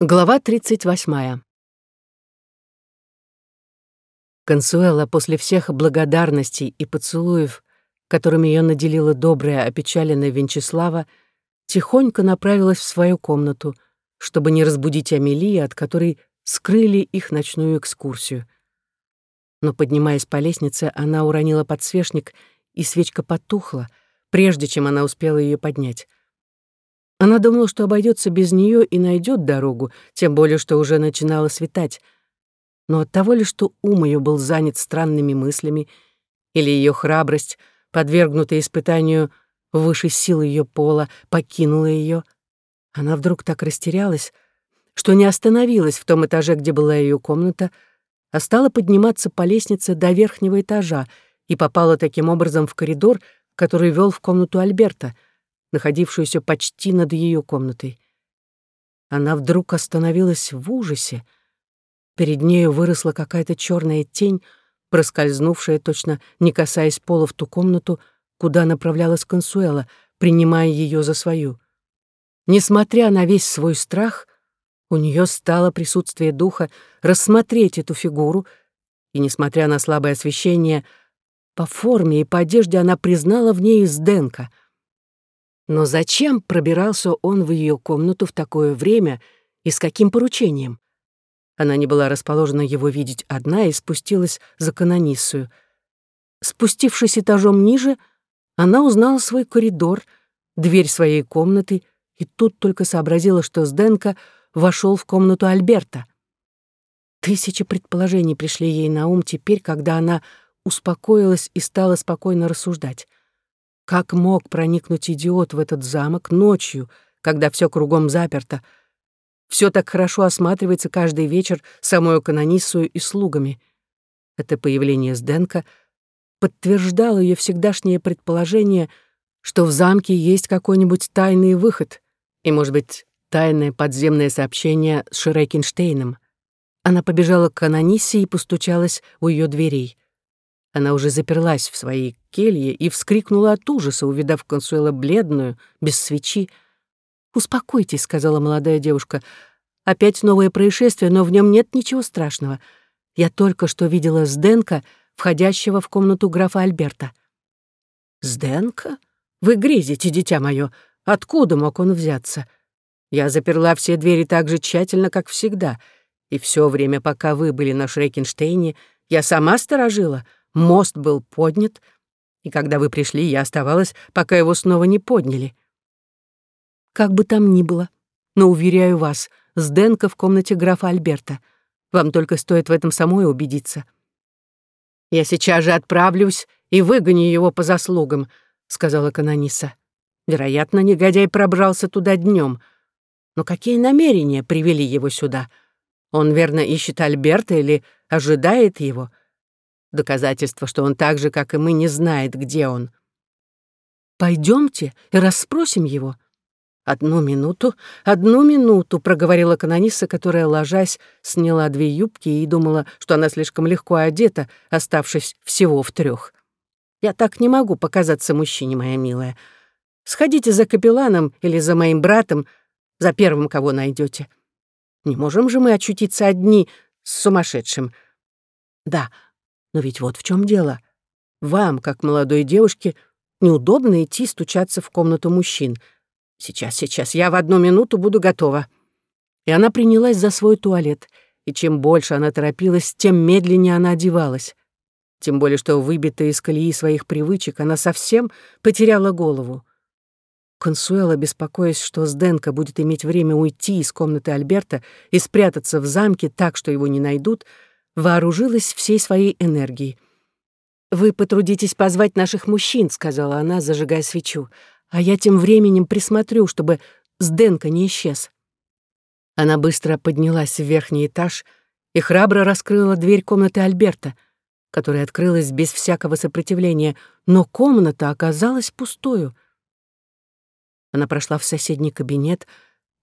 Глава 38. Консуэла после всех благодарностей и поцелуев, которыми ее наделила добрая, опечаленная Венчеслава, тихонько направилась в свою комнату, чтобы не разбудить Амелии, от которой скрыли их ночную экскурсию. Но, поднимаясь по лестнице, она уронила подсвечник, и свечка потухла, прежде чем она успела ее поднять. Она думала, что обойдется без нее и найдет дорогу, тем более, что уже начинало светать. Но от того ли, что ум ее был занят странными мыслями, или ее храбрость, подвергнутая испытанию выше сил ее пола, покинула ее, она вдруг так растерялась, что не остановилась в том этаже, где была ее комната, а стала подниматься по лестнице до верхнего этажа и попала таким образом в коридор, который вел в комнату Альберта — находившуюся почти над ее комнатой. Она вдруг остановилась в ужасе. Перед нею выросла какая-то черная тень, проскользнувшая, точно не касаясь пола в ту комнату, куда направлялась Консуэла, принимая ее за свою. Несмотря на весь свой страх, у нее стало присутствие духа рассмотреть эту фигуру, и, несмотря на слабое освещение, по форме и по одежде она признала в ней Сденка — но зачем пробирался он в ее комнату в такое время и с каким поручением? Она не была расположена его видеть одна и спустилась за канониссою. Спустившись этажом ниже, она узнала свой коридор, дверь своей комнаты, и тут только сообразила, что Сденко вошел в комнату Альберта. Тысячи предположений пришли ей на ум теперь, когда она успокоилась и стала спокойно рассуждать. Как мог проникнуть идиот в этот замок ночью, когда все кругом заперто? Все так хорошо осматривается каждый вечер самой канониссою и слугами. Это появление Сденка подтверждало ее всегдашнее предположение, что в замке есть какой-нибудь тайный выход и, может быть, тайное подземное сообщение с Шрекенштейном. Она побежала к канониссе и постучалась у ее дверей. Она уже заперлась в своей келье и вскрикнула от ужаса, увидав Консуэла бледную, без свечи. «Успокойтесь», — сказала молодая девушка. «Опять новое происшествие, но в нем нет ничего страшного. Я только что видела Сденка, входящего в комнату графа Альберта». «Сденка? Вы грезите, дитя мое. Откуда мог он взяться? Я заперла все двери так же тщательно, как всегда, и все время, пока вы были на Шрекенштейне, я сама сторожила» мост был поднят, и когда вы пришли, я оставалась, пока его снова не подняли. Как бы там ни было, но, уверяю вас, Сденко в комнате графа Альберта. Вам только стоит в этом самой убедиться. «Я сейчас же отправлюсь и выгоню его по заслугам», — сказала канониса. Вероятно, негодяй пробрался туда днем. Но какие намерения привели его сюда? Он, верно, ищет Альберта или ожидает его? Доказательство, что он так же, как и мы, не знает, где он. Пойдемте и расспросим его. Одну минуту, одну минуту, проговорила канониса, которая, ложась, сняла две юбки и думала, что она слишком легко одета, оставшись всего в трех. Я так не могу показаться мужчине, моя милая. Сходите за капелланом или за моим братом, за первым, кого найдете. Не можем же мы очутиться одни с сумасшедшим. Да, но ведь вот в чем дело. Вам, как молодой девушке, неудобно идти стучаться в комнату мужчин. Сейчас, сейчас, я в одну минуту буду готова. И она принялась за свой туалет, и чем больше она торопилась, тем медленнее она одевалась. Тем более, что выбитая из колеи своих привычек, она совсем потеряла голову. Консуэла, беспокоясь, что Сденко будет иметь время уйти из комнаты Альберта и спрятаться в замке так, что его не найдут, — вооружилась всей своей энергией. «Вы потрудитесь позвать наших мужчин», — сказала она, зажигая свечу, «а я тем временем присмотрю, чтобы Сденко не исчез». Она быстро поднялась в верхний этаж и храбро раскрыла дверь комнаты Альберта, которая открылась без всякого сопротивления, но комната оказалась пустою. Она прошла в соседний кабинет,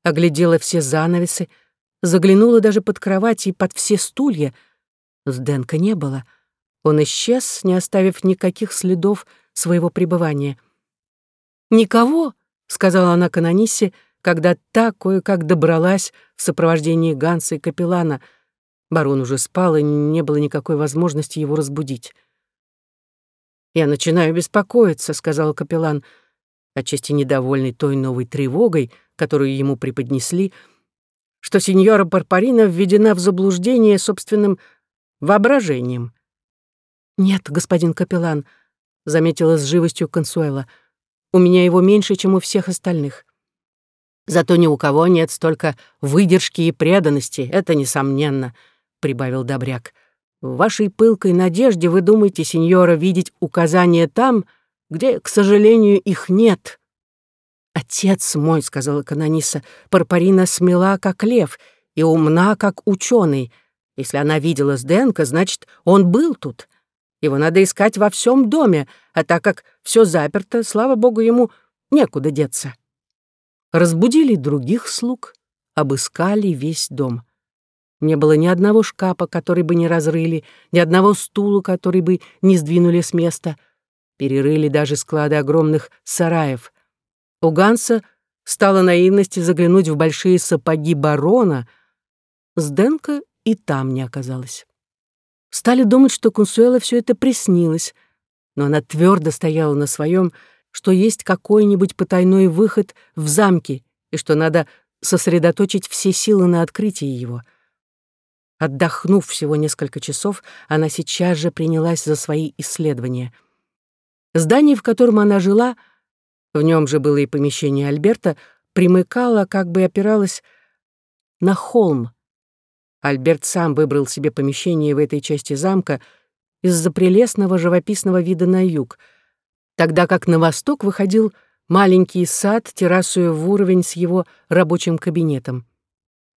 оглядела все занавесы, заглянула даже под кровать и под все стулья — Сденка не было. Он исчез, не оставив никаких следов своего пребывания. «Никого», — сказала она канонисе, когда та кое-как добралась в сопровождении Ганса и капеллана. Барон уже спал, и не было никакой возможности его разбудить. «Я начинаю беспокоиться», — сказал капеллан, отчасти недовольный той новой тревогой, которую ему преподнесли, что сеньора Парпарина введена в заблуждение собственным воображением. «Нет, господин капеллан», — заметила с живостью Консуэла, «у меня его меньше, чем у всех остальных». «Зато ни у кого нет столько выдержки и преданности, это несомненно», — прибавил Добряк. «В вашей пылкой надежде вы думаете, сеньора, видеть указания там, где, к сожалению, их нет». «Отец мой», — сказала канониса, — «Парпарина смела, как лев, и умна, как ученый. Если она видела Сденка, значит, он был тут. Его надо искать во всем доме, а так как все заперто, слава богу, ему некуда деться. Разбудили других слуг, обыскали весь дом. Не было ни одного шкафа, который бы не разрыли, ни одного стула, который бы не сдвинули с места. Перерыли даже склады огромных сараев. У Ганса стало наивности заглянуть в большие сапоги барона. Сденка и там не оказалось. Стали думать, что Кунсуэла все это приснилось, но она твердо стояла на своем, что есть какой-нибудь потайной выход в замке и что надо сосредоточить все силы на открытии его. Отдохнув всего несколько часов, она сейчас же принялась за свои исследования. Здание, в котором она жила, в нем же было и помещение Альберта, примыкало, как бы опиралось на холм, Альберт сам выбрал себе помещение в этой части замка из-за прелестного живописного вида на юг, тогда как на восток выходил маленький сад, террасуя в уровень с его рабочим кабинетом.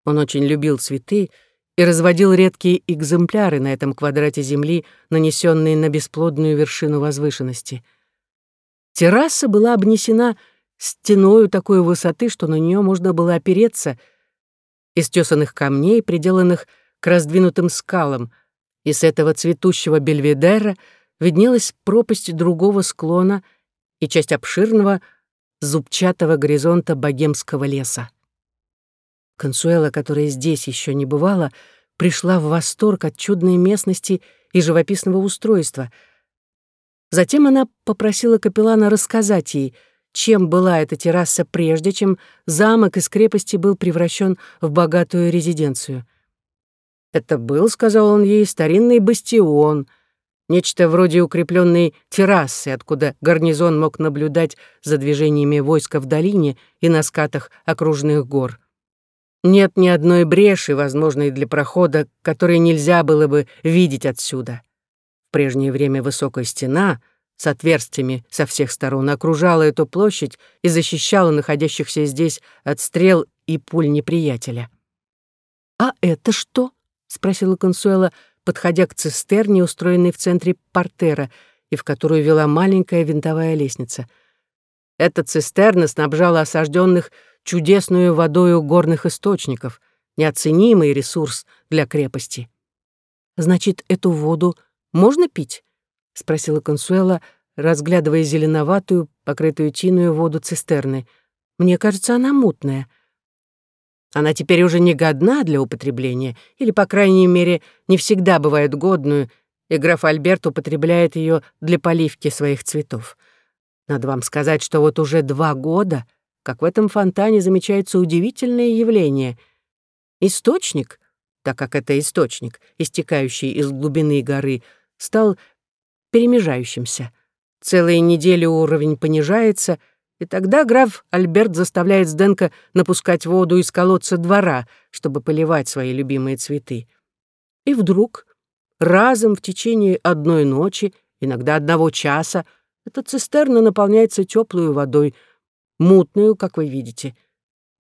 Он очень любил цветы и разводил редкие экземпляры на этом квадрате земли, нанесенные на бесплодную вершину возвышенности. Терраса была обнесена стеною такой высоты, что на нее можно было опереться — из тесанных камней, приделанных к раздвинутым скалам, и с этого цветущего бельведера виднелась пропасть другого склона и часть обширного зубчатого горизонта богемского леса. Консуэла, которая здесь еще не бывала, пришла в восторг от чудной местности и живописного устройства. Затем она попросила капеллана рассказать ей — чем была эта терраса прежде, чем замок из крепости был превращен в богатую резиденцию. «Это был, — сказал он ей, — старинный бастион, нечто вроде укрепленной террасы, откуда гарнизон мог наблюдать за движениями войска в долине и на скатах окружных гор. Нет ни одной бреши, возможной для прохода, которой нельзя было бы видеть отсюда. В прежнее время высокая стена — с отверстиями со всех сторон, окружала эту площадь и защищала находящихся здесь от стрел и пуль неприятеля. «А это что?» — спросила Консуэла, подходя к цистерне, устроенной в центре портера, и в которую вела маленькая винтовая лестница. Эта цистерна снабжала осажденных чудесную водою горных источников, неоценимый ресурс для крепости. «Значит, эту воду можно пить?» — спросила Консуэла, разглядывая зеленоватую, покрытую тиную воду цистерны. «Мне кажется, она мутная». Она теперь уже не годна для употребления, или, по крайней мере, не всегда бывает годную, и граф Альберт употребляет ее для поливки своих цветов. Надо вам сказать, что вот уже два года, как в этом фонтане замечается удивительное явление. Источник, так как это источник, истекающий из глубины горы, стал перемежающимся. Целые недели уровень понижается, и тогда граф Альберт заставляет Сденка напускать воду из колодца двора, чтобы поливать свои любимые цветы. И вдруг, разом в течение одной ночи, иногда одного часа, эта цистерна наполняется теплой водой, мутную, как вы видите.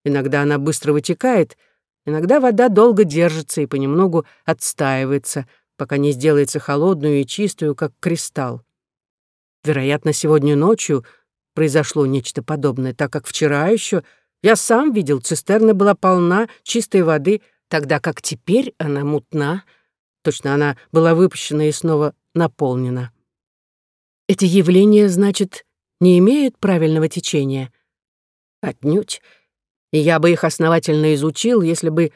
Иногда она быстро вытекает, иногда вода долго держится и понемногу отстаивается — пока не сделается холодную и чистую, как кристалл. Вероятно, сегодня ночью произошло нечто подобное, так как вчера еще я сам видел, цистерна была полна чистой воды, тогда как теперь она мутна. Точно она была выпущена и снова наполнена. Эти явления, значит, не имеют правильного течения? Отнюдь. И я бы их основательно изучил, если бы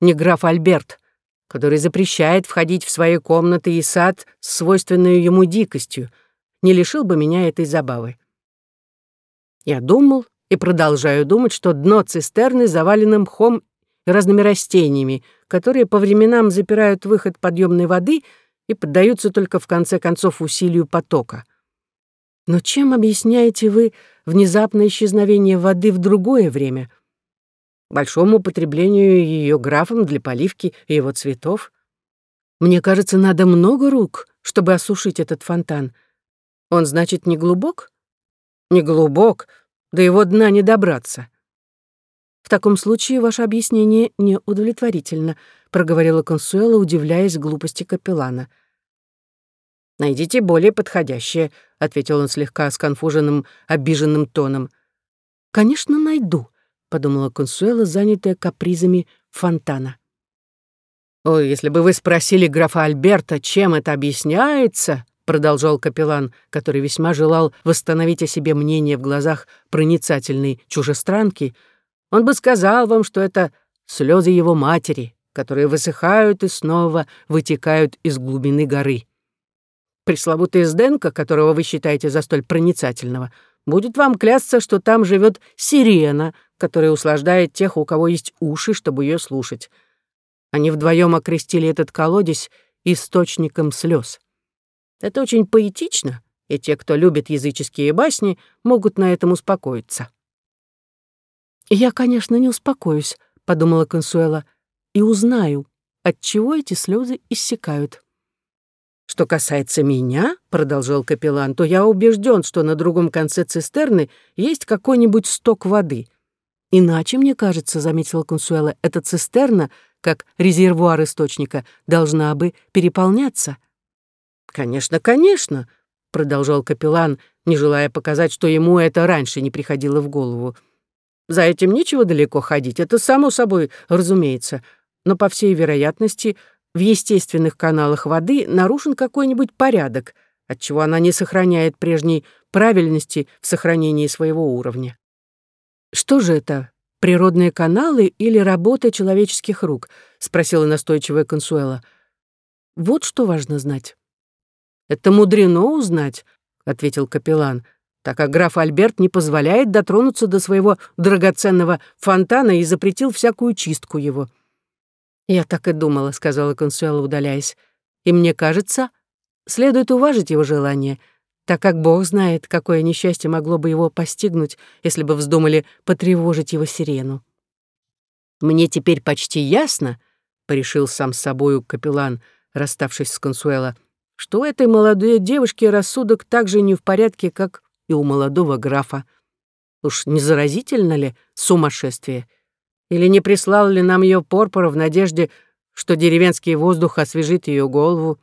не граф Альберт, который запрещает входить в свои комнаты и сад с свойственной ему дикостью, не лишил бы меня этой забавы. Я думал и продолжаю думать, что дно цистерны завалено мхом и разными растениями, которые по временам запирают выход подъемной воды и поддаются только в конце концов усилию потока. Но чем объясняете вы внезапное исчезновение воды в другое время? Большому употреблению ее графом для поливки его цветов? Мне кажется, надо много рук, чтобы осушить этот фонтан. Он, значит, не глубок? Не глубок, до его дна не добраться. В таком случае ваше объяснение не удовлетворительно, проговорила Консуэла, удивляясь глупости капеллана. Найдите более подходящее, ответил он слегка сконфуженным, обиженным тоном. Конечно, найду, подумала Консуэла, занятая капризами фонтана. «О, если бы вы спросили графа Альберта, чем это объясняется, продолжал капеллан, который весьма желал восстановить о себе мнение в глазах проницательной чужестранки, он бы сказал вам, что это слезы его матери, которые высыхают и снова вытекают из глубины горы. Пресловутый Сденко, которого вы считаете за столь проницательного, будет вам клясться, что там живет сирена, которая услаждает тех, у кого есть уши, чтобы ее слушать. Они вдвоем окрестили этот колодец источником слез. Это очень поэтично, и те, кто любит языческие басни, могут на этом успокоиться. «Я, конечно, не успокоюсь», — подумала Консуэла, «и узнаю, от чего эти слезы иссякают». «Что касается меня», — продолжал капеллан, «то я убежден, что на другом конце цистерны есть какой-нибудь сток воды. Иначе, мне кажется, — заметила Консуэла, — эта цистерна, как резервуар источника, должна бы переполняться». «Конечно, конечно», — продолжал капеллан, не желая показать, что ему это раньше не приходило в голову. «За этим нечего далеко ходить, это само собой разумеется, но, по всей вероятности, в естественных каналах воды нарушен какой-нибудь порядок, отчего она не сохраняет прежней правильности в сохранении своего уровня. Что же это, природные каналы или работа человеческих рук?» — спросила настойчивая Консуэла. «Вот что важно знать». «Это мудрено узнать», — ответил капеллан, так как граф Альберт не позволяет дотронуться до своего драгоценного фонтана и запретил всякую чистку его. «Я так и думала», — сказала Консуэла, удаляясь. «И мне кажется, следует уважить его желание, так как Бог знает, какое несчастье могло бы его постигнуть, если бы вздумали потревожить его сирену». «Мне теперь почти ясно», — порешил сам с собою капеллан, расставшись с Консуэла, — что у этой молодой девушки рассудок так же не в порядке, как и у молодого графа. Уж не заразительно ли сумасшествие? Или не прислал ли нам ее Порпора в надежде, что деревенский воздух освежит ее голову?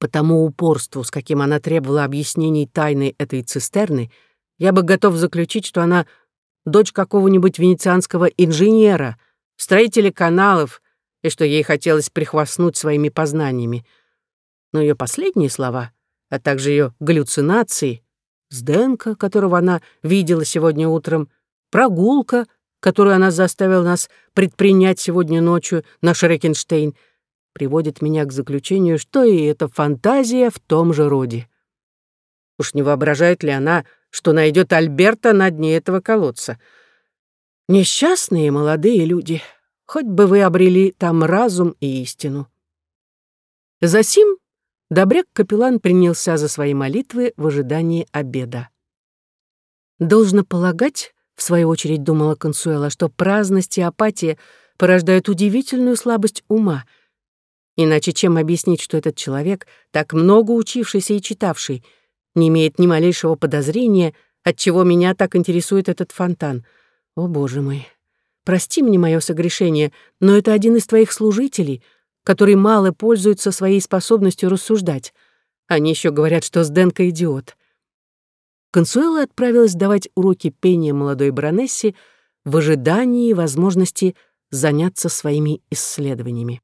По тому упорству, с каким она требовала объяснений тайны этой цистерны, я бы готов заключить, что она дочь какого-нибудь венецианского инженера, строителя каналов, и что ей хотелось прихвастнуть своими познаниями — но ее последние слова, а также ее галлюцинации, Сденка, которого она видела сегодня утром, прогулка, которую она заставила нас предпринять сегодня ночью на Шрекенштейн, приводит меня к заключению, что и эта фантазия в том же роде. Уж не воображает ли она, что найдет Альберта на дне этого колодца? Несчастные молодые люди, хоть бы вы обрели там разум и истину. Засим Добряк-капеллан принялся за свои молитвы в ожидании обеда. «Должно полагать, — в свою очередь думала Консуэла, — что праздность и апатия порождают удивительную слабость ума. Иначе чем объяснить, что этот человек, так много учившийся и читавший, не имеет ни малейшего подозрения, отчего меня так интересует этот фонтан? О, Боже мой! Прости мне мое согрешение, но это один из твоих служителей — который мало пользуется своей способностью рассуждать. Они еще говорят, что Сденко идиот. Консуэла отправилась давать уроки пения молодой баронессе в ожидании возможности заняться своими исследованиями.